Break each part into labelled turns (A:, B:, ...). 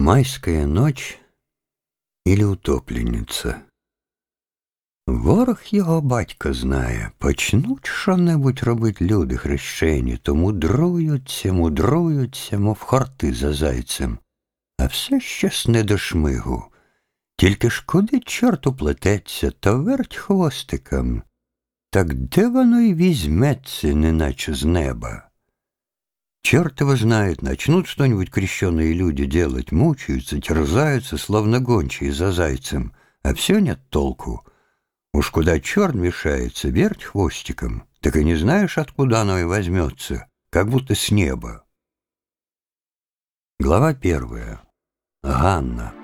A: Майская ночь или утопленница. Ворог його батька знає, почнуть що-небудь робить люди хрещені, то мудруються, мудруються, мов хорти за зайцем, а все щось не до шмигу. Тільки ж куди чорт уплететься, то верть хвостиком. Так де воно й візьметься, неначе з неба? Черт его знает, начнут что-нибудь крещеные люди делать, мучаются, терзаются, словно гончие за зайцем, а все нет толку. Уж куда черт мешается, верть хвостиком, так и не знаешь, откуда оно и возьмется, как будто с неба. Глава первая. Ганна.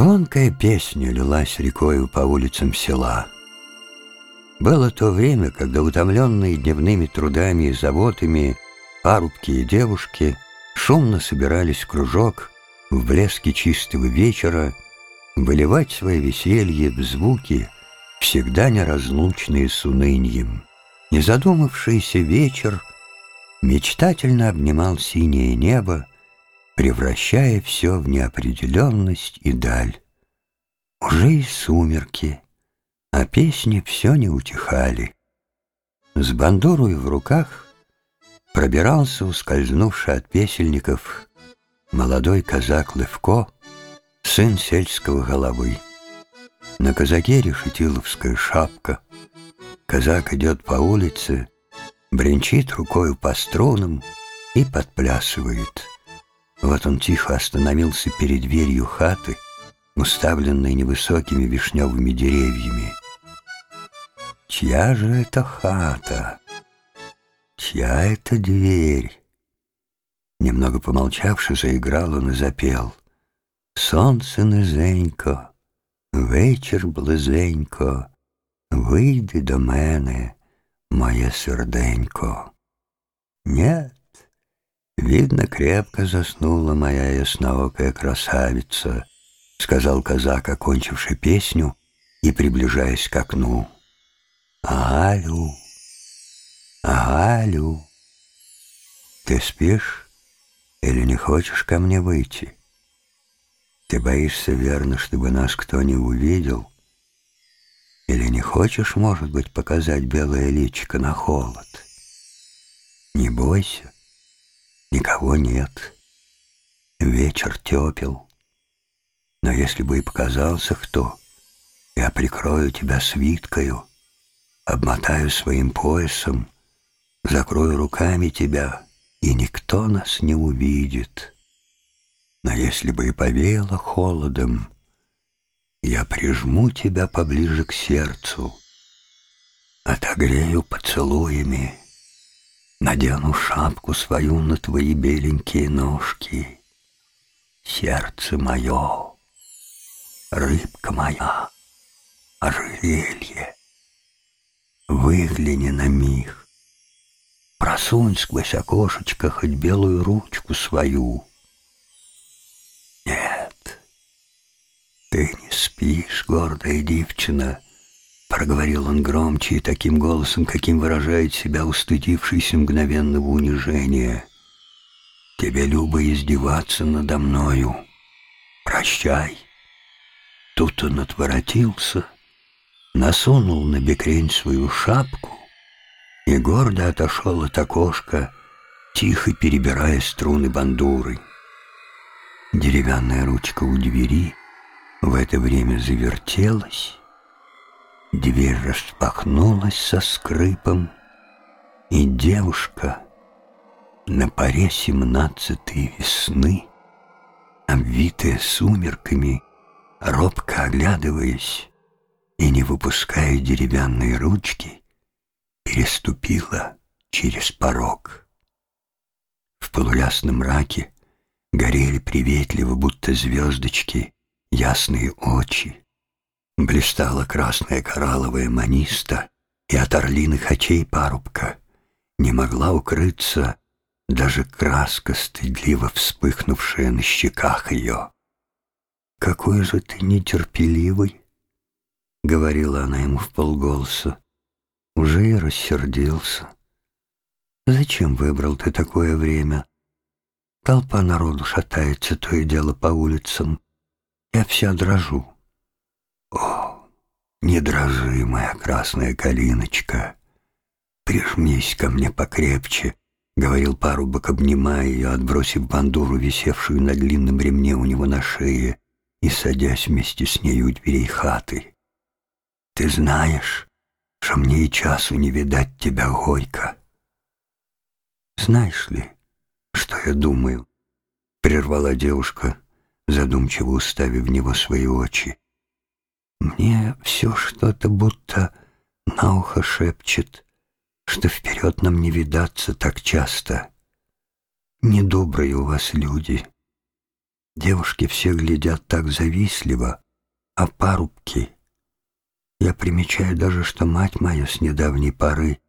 A: Звонкая песня лилась рекою по улицам села. Было то время, когда утомленные дневными трудами и заботами парубки и девушки шумно собирались в кружок в блеске чистого вечера выливать свое веселье в звуки, всегда неразлучные с унынием. Незадумавшийся вечер мечтательно обнимал синее небо, превращая все в неопределенность и даль. Уже и сумерки, а песни все не утихали. С бандурой в руках пробирался ускользнувший от песельников молодой казак Левко, сын сельского головы. На казаке решетиловская шапка. Казак идет по улице, бренчит рукою по струнам и подплясывает — вот он тихо остановился перед дверью хаты, уставленной невысокими вишневыми деревьями. Чья же это хата? Чья это дверь? Немного помолчавши, заиграл он и запел. Солнце низенько, вечір близенько, вийди до мене, моє серденько. Нет, «Видно, крепко заснула моя ясноокая красавица», — сказал казак, окончивший песню и приближаясь к окну. «Галю, Галю, ты спишь или не хочешь ко мне выйти? Ты боишься, верно, чтобы нас кто не увидел? Или не хочешь, может быть, показать белое личико на холод? Не бойся». Никого нет. Вечер тепел. Но если бы и показался кто, я прикрою тебя свиткою, обмотаю своим поясом, закрою руками тебя, и никто нас не увидит. Но если бы и повеяло холодом, я прижму тебя поближе к сердцу, отогрею поцелуями, Надену шапку свою на твои беленькие ножки. Сердце мое, рыбка моя, ожерелье. Выгляни на миг, просунь сквозь окошечко хоть белую ручку свою. Нет, ты не спишь, гордая девчина, Проговорил он громче и таким голосом, каким выражает себя устыдившийся мгновенного унижения. «Тебе любо издеваться надо мною. Прощай». Тут он отворотился, насунул на бекрень свою шапку и гордо отошел от окошка, тихо перебирая струны бандуры. Деревянная ручка у двери в это время завертелась, Дверь распахнулась со скрипом, и девушка на паре семнадцатой весны, обвитая сумерками, робко оглядываясь и не выпуская деревянной ручки, переступила через порог. В полуясном мраке горели приветливо, будто звездочки, ясные очи, Блистала красная коралловая маниста, и от орлиных очей парубка не могла укрыться даже краска, стыдливо вспыхнувшая на щеках ее. «Какой же ты нетерпеливый!» — говорила она ему в полголоса. «Уже и рассердился. Зачем выбрал ты такое время? Толпа народу шатается то и дело по улицам. Я вся дрожу. О, не дрожи, моя красная калиночка. Прижмись ко мне покрепче, — говорил парубок, обнимая ее, отбросив бандуру, висевшую на длинном ремне у него на шее, и садясь вместе с нею у дверей хаты. Ты знаешь, что мне и часу не видать тебя, Гойка. Знаешь ли, что я думаю? Прервала девушка, задумчиво уставив в него свои очи. Мне все что-то будто на ухо шепчет, что вперед нам не видаться так часто. Недобрые у вас люди. Девушки все глядят так завистливо, а парубки... Я примечаю даже, что мать моя с недавней поры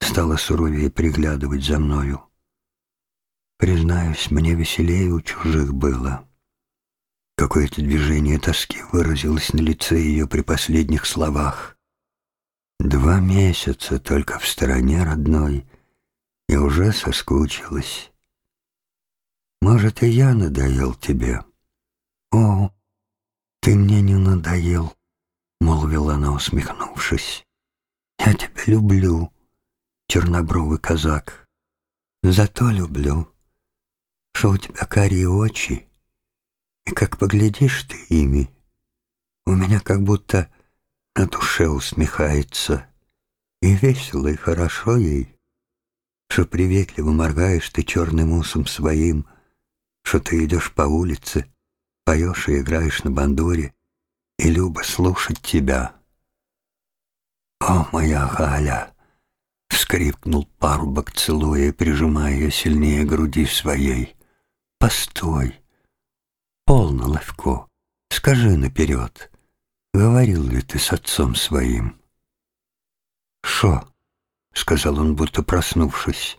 A: стала суровее приглядывать за мною. Признаюсь, мне веселее у чужих было. Какое-то движение тоски выразилось на лице ее при последних словах. Два месяца только в стороне родной, и уже соскучилась. Может, и я надоел тебе? О, ты мне не надоел, — молвила она, усмехнувшись. Я тебя люблю, чернобровый казак. Зато люблю, что у тебя карие очи, и как поглядишь ты ими, у меня как будто на душе усмехается, и весело, и хорошо ей, что приветливо моргаешь ты черным усом своим, что ты идешь по улице, поешь и играешь на бандуре, и любо слушать тебя. О, моя Галя! — вскрикнул парубок, целуя и прижимая ее сильнее груди своей. «Постой! Полно, Левко, скажи наперед, говорил ли ты с отцом своим?» «Шо?» — сказал он, будто проснувшись.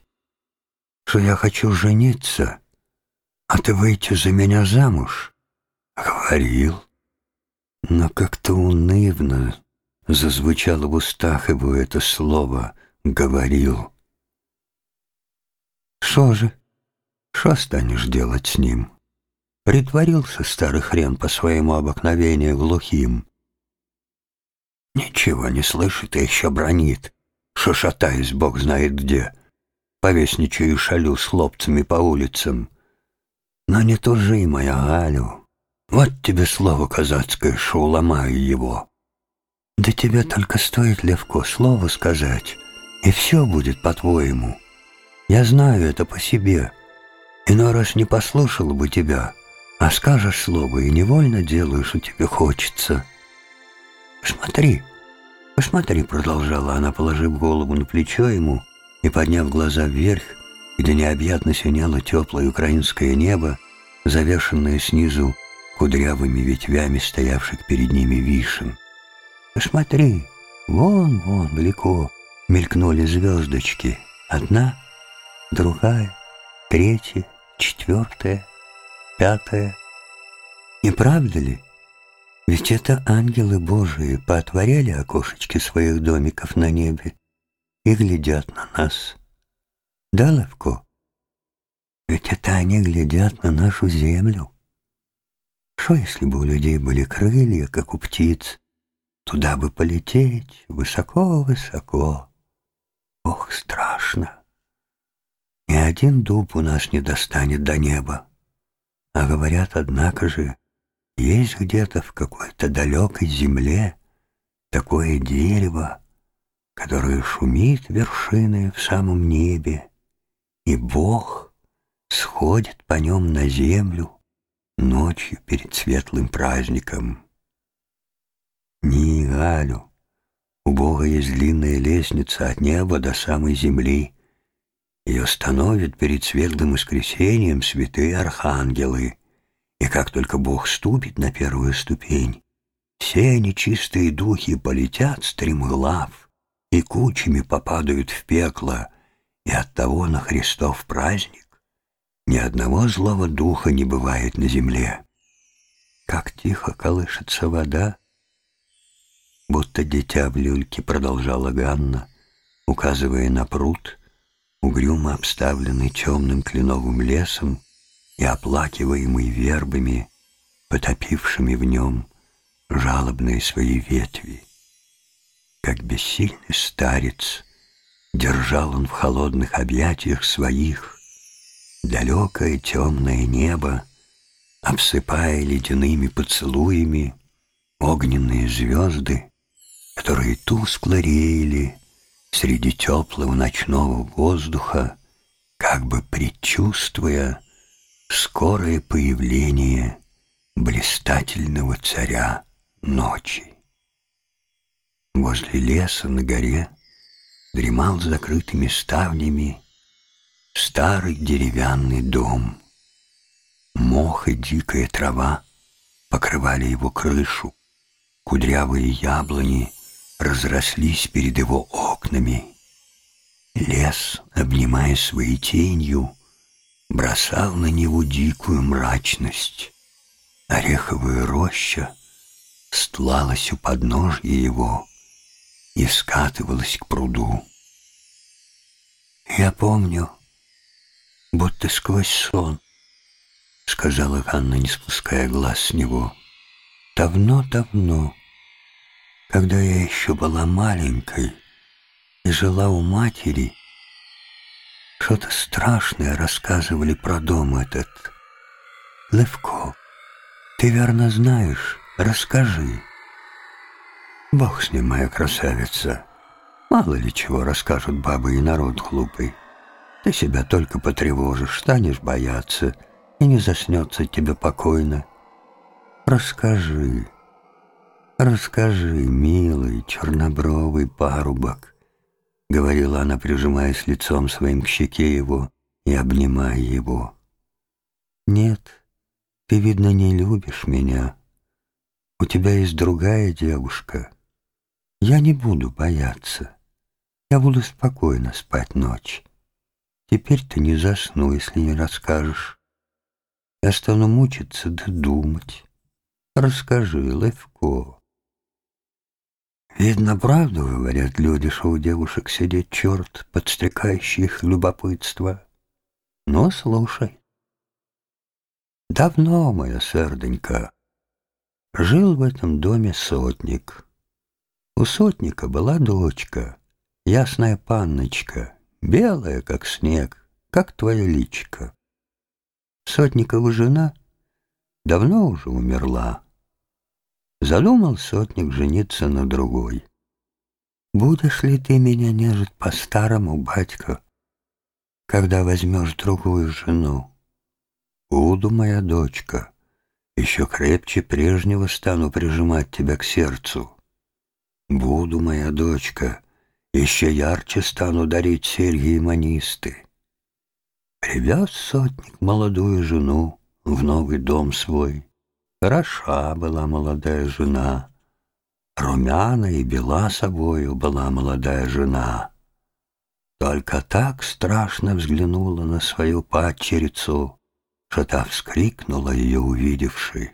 A: «Что я хочу жениться, а ты выйти за меня замуж?» «Говорил». Но как-то унывно зазвучало в устах его это слово «говорил». «Шо же?» Что станешь делать с ним? Притворился старый хрен по своему обыкновению глухим. Ничего не слышит и еще бронит, что шатаясь бог знает где. Повесничаю и шалю с хлопцами по улицам. Но не тужи, моя Галю. Вот тебе слово казацкое, что уломаю его. Да тебе только стоит, Левко, слово сказать, и все будет по-твоему. Я знаю это по себе. Иной раз не послушал бы тебя, а скажешь слово и невольно делаешь, что тебе хочется. Посмотри, посмотри, продолжала она, положив голову на плечо ему и подняв глаза вверх, где необъятно синяло теплое украинское небо, завешенное снизу кудрявыми ветвями стоявших перед ними вишен. Посмотри, вон, вон, далеко мелькнули звездочки. Одна, другая, третья, четвертое, пятое. Не правда ли? Ведь это ангелы Божии поотворяли окошечки своих домиков на небе и глядят на нас. Да, Левко? Ведь это они глядят на нашу землю. Что, если бы у людей были крылья, как у птиц? Туда бы полететь высоко-высоко. Ох, страшно! Ни один дуб у нас не достанет до неба. А говорят, однако же, есть где-то в какой-то далекой земле такое дерево, которое шумит вершиной в самом небе, и Бог сходит по нем на землю ночью перед светлым праздником. Ни Галю, у Бога есть длинная лестница от неба до самой земли, ее становят перед светлым воскресением святые архангелы. И как только Бог ступит на первую ступень, все нечистые духи полетят стремглав и кучами попадают в пекло, и оттого на Христов праздник Ни одного злого духа не бывает на земле. Как тихо колышется вода, будто дитя в люльке продолжала Ганна, указывая на пруд, угрюмо обставленный темным кленовым лесом и оплакиваемый вербами, потопившими в нем жалобные свои ветви. Как бессильный старец, держал он в холодных объятиях своих далекое темное небо, обсыпая ледяными поцелуями огненные звезды, которые тускло реяли среди теплого ночного воздуха, как бы предчувствуя скорое появление блистательного царя ночи. Возле леса на горе дремал закрытыми ставнями старый деревянный дом. Мох и дикая трава покрывали его крышу, кудрявые яблони разрослись перед его окнами. Лес, обнимая своей тенью, бросал на него дикую мрачность. Ореховая роща стлалась у подножья его и скатывалась к пруду. «Я помню, будто сквозь сон», — сказала Ганна, не спуская глаз с него. «Давно-давно, когда я еще была маленькой и жила у матери, что-то страшное рассказывали про дом этот. Левко, ты верно знаешь, расскажи». «Бог с ним, моя красавица. Мало ли чего расскажут бабы и народ глупый. Ты себя только потревожишь, станешь бояться, и не заснется тебе покойно. Расскажи, расскажи, милый чернобровый парубок, — говорила она, прижимаясь лицом своим к щеке его и обнимая его. Нет, ты, видно, не любишь меня. У тебя есть другая девушка. Я не буду бояться. Я буду спокойно спать ночь. Теперь ты не засну, если не расскажешь. Я стану мучиться да думать. Расскажи, Левко. Видно, правду говорят люди, что у девушек сидит черт, подстрекающий их любопытство. Но слушай. Давно, моя серденька, жил в этом доме сотник. У сотника была дочка, ясная панночка, белая, как снег, как твоя личка. Сотникова жена давно уже умерла. Задумал сотник жениться на другой. Будешь ли ты меня нежить по-старому, батька, когда возьмешь другую жену? Буду, моя дочка, еще крепче прежнего стану прижимать тебя к сердцу. Буду, моя дочка, еще ярче стану дарить серьги и манисты. Привез сотник молодую жену в новый дом свой. Хороша была молодая жена, румяна и бела собою была молодая жена. Только так страшно взглянула на свою падчерицу, что та вскрикнула ее увидевши.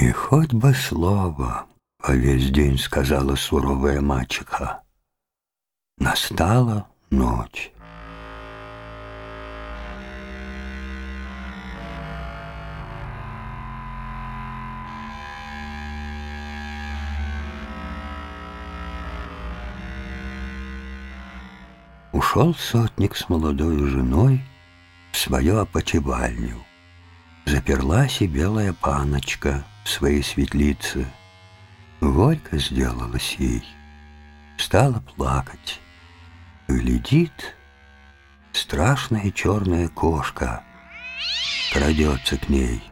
A: И хоть бы слово по весь день сказала суровая мачеха. Настала ночь. Ушел сотник с молодой женой в свою опочивальню. Заперлась и белая паночка в своей светлице. Горько сделалось ей. Стала плакать. Глядит, страшная черная кошка крадется к ней.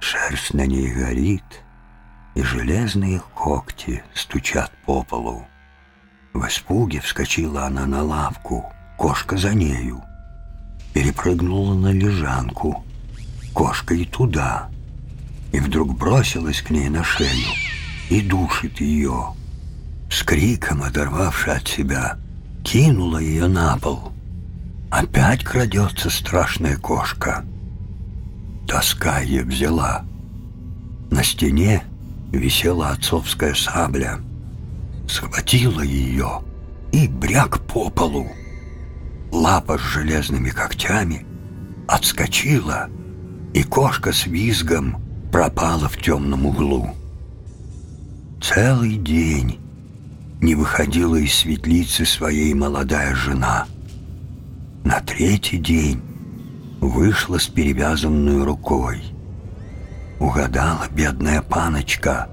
A: Шерсть на ней горит, и железные когти стучат по полу. В испуге вскочила она на лавку, кошка за нею. Перепрыгнула на лежанку, кошка и туда. И вдруг бросилась к ней на шею и душит ее. С криком, оторвавши от себя, кинула ее на пол. Опять крадется страшная кошка. Тоска ее взяла. На стене висела отцовская сабля. Схватила ее и бряк по полу. Лапа с железными когтями отскочила, и кошка с визгом пропала в темном углу. Целый день не выходила из светлицы своей молодая жена. На третий день вышла с перевязанной рукой. Угадала бедная паночка,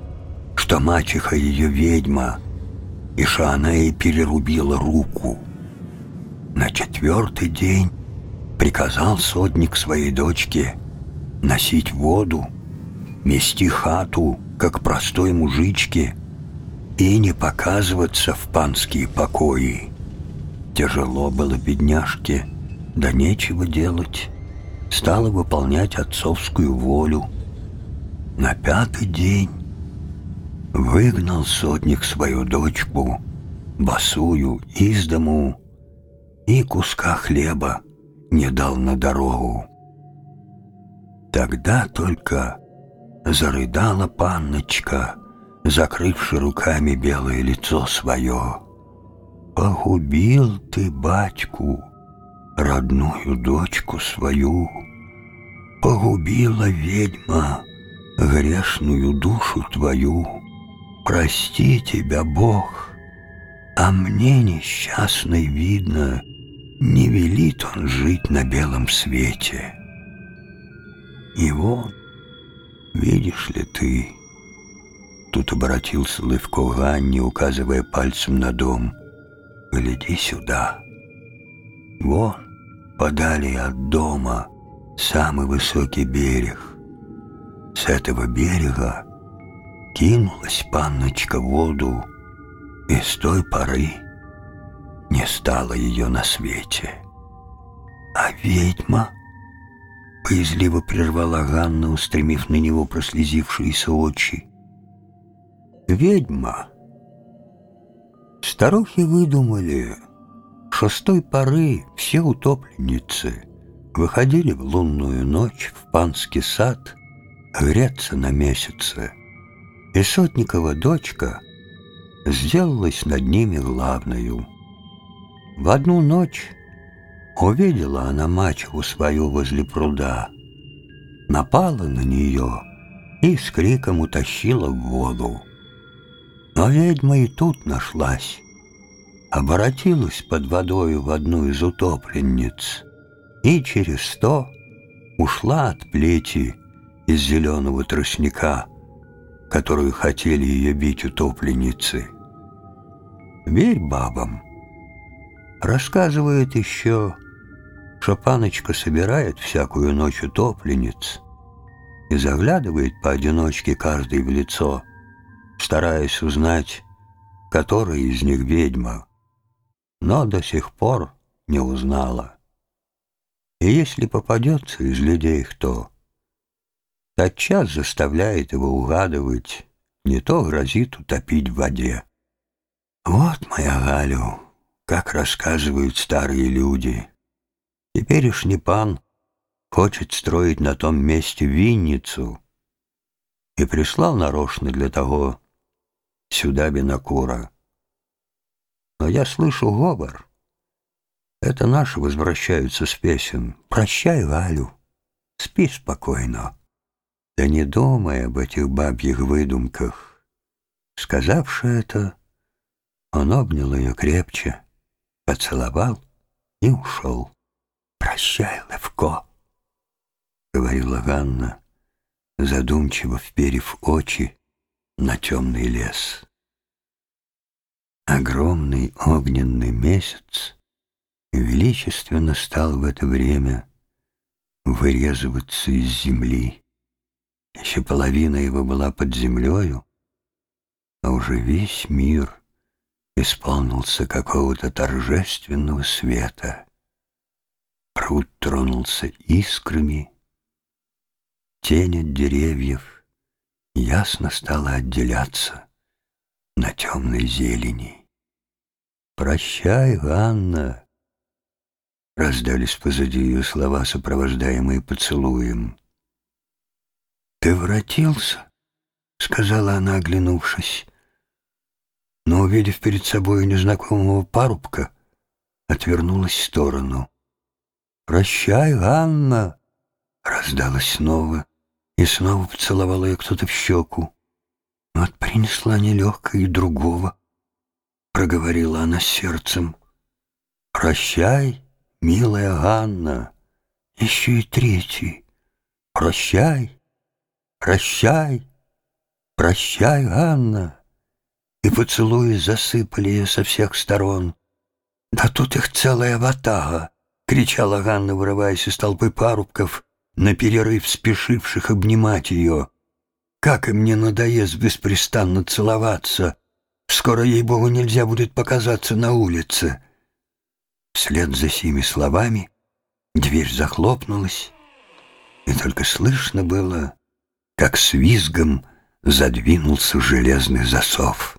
A: что мачеха ее ведьма, и ей перерубила руку. На четвертый день приказал сотник своей дочке носить воду, мести хату, как простой мужичке, и не показываться в панские покои. Тяжело было бедняжке, да нечего делать. Стала выполнять отцовскую волю. На пятый день выгнал сотник свою дочку, босую, из дому, и куска хлеба не дал на дорогу. Тогда только зарыдала панночка, закрывши руками белое лицо свое. «Погубил ты, батьку, родную дочку свою, погубила ведьма грешную душу твою. Прости тебя, Бог, а мне несчастной видно, не велит он жить на белом свете. И вот, видишь ли ты, Тут обратился Лывко Ганне, указывая пальцем на дом. «Гляди сюда. Вон, подали от дома, самый высокий берег. С этого берега кинулась панночка в воду, и с той поры не стало ее на свете. А ведьма...» Боязливо прервала Ганна, устремив на него прослезившиеся очи ведьма. Старухи выдумали, что с той поры все утопленницы выходили в лунную ночь в панский сад греться на месяце, и Сотникова дочка сделалась над ними главною. В одну ночь увидела она мачеху свою возле пруда, напала на нее и с криком утащила в воду. Но ведьма и тут нашлась. Оборотилась под водою в одну из утопленниц и через сто ушла от плети из зеленого тростника, которую хотели ее бить утопленницы. Верь бабам. Рассказывает еще, что паночка собирает всякую ночь утопленниц и заглядывает поодиночке каждый в лицо — стараясь узнать, которая из них ведьма, но до сих пор не узнала. И если попадется из людей кто, тотчас заставляет его угадывать, не то грозит утопить в воде. Вот, моя Галю, как рассказывают старые люди. Теперешний пан хочет строить на том месте винницу и прислал нарочно для того, сюда Бенакура. Но я слышу говор. Это наши возвращаются с песен. Прощай, Галю, спи спокойно. Да не думай об этих бабьих выдумках. Сказавши это, он обнял ее крепче, поцеловал и ушел. «Прощай, Левко», — говорила Ганна, задумчиво вперев очи на темный лес. Огромный огненный месяц величественно стал в это время вырезываться из земли. Еще половина его была под землею, а уже весь мир исполнился какого-то торжественного света. Пруд тронулся искрами, тень от деревьев ясно стало отделяться на темной зелени. «Прощай, Анна!» раздались позади ее слова, сопровождаемые поцелуем. «Ты воротился?» — сказала она, оглянувшись. Но, увидев перед собой незнакомого парубка, отвернулась в сторону. «Прощай, Анна!» — раздалась снова, и снова поцеловала ее кто-то в щеку. «Вот принесла нелегкая и другого», — проговорила она сердцем. «Прощай, милая Анна, еще и третий. Прощай, прощай, прощай, Анна!» И поцелуи засыпали ее со всех сторон. «Да тут их целая ватага!» — кричала Ганна, вырываясь из толпы парубков, на перерыв спешивших обнимать ее. «Как им не надоест беспрестанно целоваться! Скоро, ей-богу, нельзя будет показаться на улице!» Вслед за сими словами дверь захлопнулась, и только слышно было, как с визгом задвинулся железный засов.